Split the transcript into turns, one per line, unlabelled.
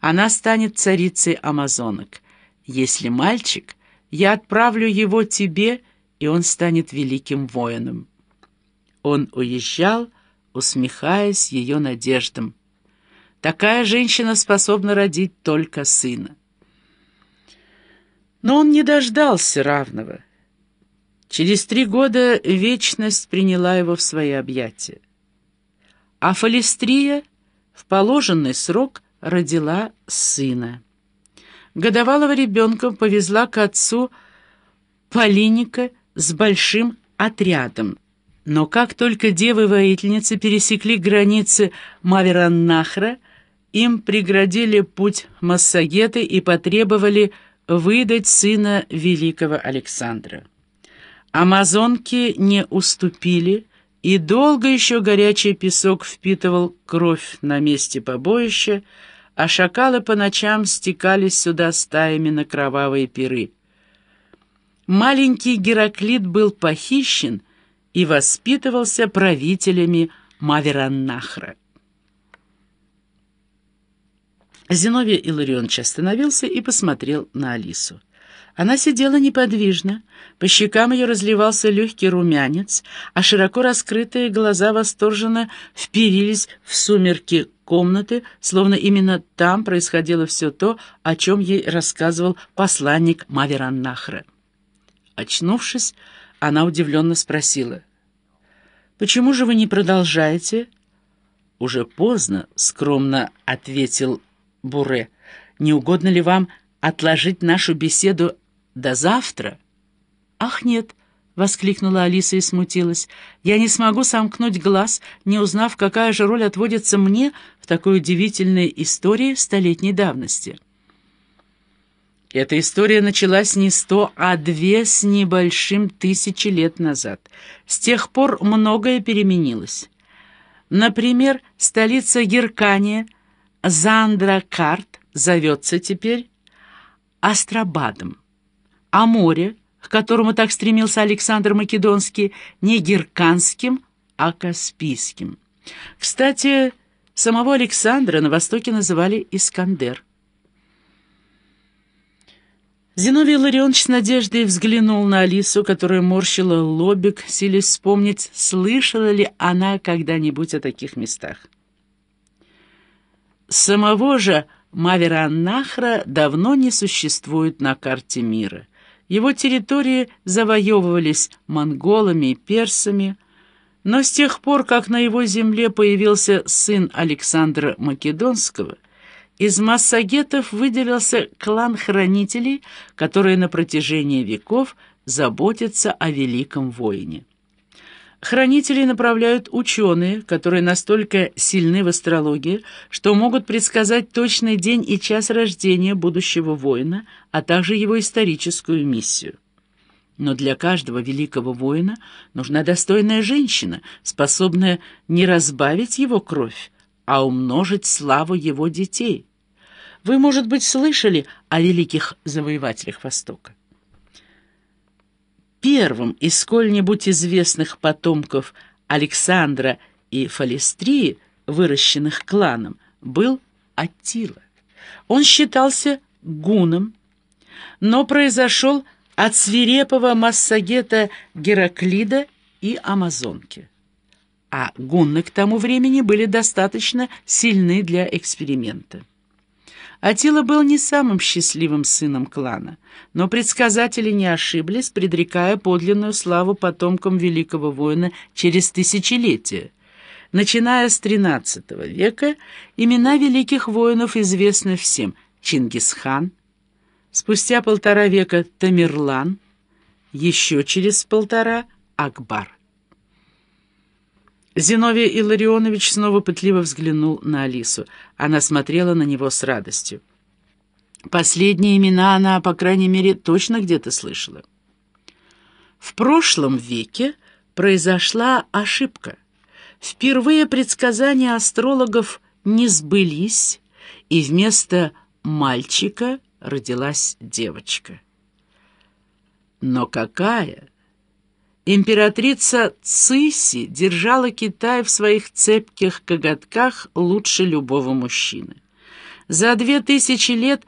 она станет царицей амазонок. Если мальчик, я отправлю его тебе, и он станет великим воином». Он уезжал, усмехаясь ее надеждам. Такая женщина способна родить только сына. Но он не дождался равного. Через три года вечность приняла его в свои объятия. А Фалестрия в положенный срок родила сына. Годовалого ребенка повезла к отцу Полиника с большим отрядом. Но как только девы-воительницы пересекли границы Мавераннахра, им преградили путь массагеты и потребовали выдать сына великого Александра. Амазонки не уступили, и долго еще горячий песок впитывал кровь на месте побоища, а шакалы по ночам стекались сюда стаями на кровавые пиры. Маленький Гераклит был похищен и воспитывался правителями Мавераннахра. Зиновий Илларионович остановился и посмотрел на Алису. Она сидела неподвижно, по щекам ее разливался легкий румянец, а широко раскрытые глаза восторженно вперились в сумерки комнаты, словно именно там происходило все то, о чем ей рассказывал посланник Мавераннахра. Очнувшись, она удивленно спросила, «Почему же вы не продолжаете?» «Уже поздно», — скромно ответил Буре. «Не угодно ли вам отложить нашу беседу до завтра?» «Ах, нет!» — воскликнула Алиса и смутилась. «Я не смогу сомкнуть глаз, не узнав, какая же роль отводится мне в такой удивительной истории столетней давности». Эта история началась не сто, а две с небольшим тысячи лет назад. С тех пор многое переменилось. Например, столица Геркания — Зандракарт зовется теперь Астрабадом, а море, к которому так стремился Александр Македонский, не Герканским, а Каспийским. Кстати, самого Александра на Востоке называли Искандер. Зиновий Ларионович с надеждой взглянул на Алису, которая морщила лобик, силясь вспомнить, слышала ли она когда-нибудь о таких местах. Самого же Мавераннахра давно не существует на карте мира. Его территории завоевывались монголами и персами, но с тех пор, как на его земле появился сын Александра Македонского, из массагетов выделился клан хранителей, которые на протяжении веков заботятся о великом воине. Хранителей направляют ученые, которые настолько сильны в астрологии, что могут предсказать точный день и час рождения будущего воина, а также его историческую миссию. Но для каждого великого воина нужна достойная женщина, способная не разбавить его кровь, а умножить славу его детей. Вы, может быть, слышали о великих завоевателях Востока? Первым из сколь-нибудь известных потомков Александра и Фалестрии, выращенных кланом, был Аттила. Он считался гуном, но произошел от свирепого массагета Гераклида и Амазонки. А гунны к тому времени были достаточно сильны для эксперимента. Атила был не самым счастливым сыном клана, но предсказатели не ошиблись, предрекая подлинную славу потомкам великого воина через тысячелетия. Начиная с XIII века имена великих воинов известны всем – Чингисхан, спустя полтора века Тамерлан, еще через полтора – Акбар. Зиновий Илларионович снова пытливо взглянул на Алису. Она смотрела на него с радостью. Последние имена она, по крайней мере, точно где-то слышала. В прошлом веке произошла ошибка. Впервые предсказания астрологов не сбылись, и вместо мальчика родилась девочка. Но какая? Императрица Циси держала Китай в своих цепких коготках лучше любого мужчины. За две тысячи лет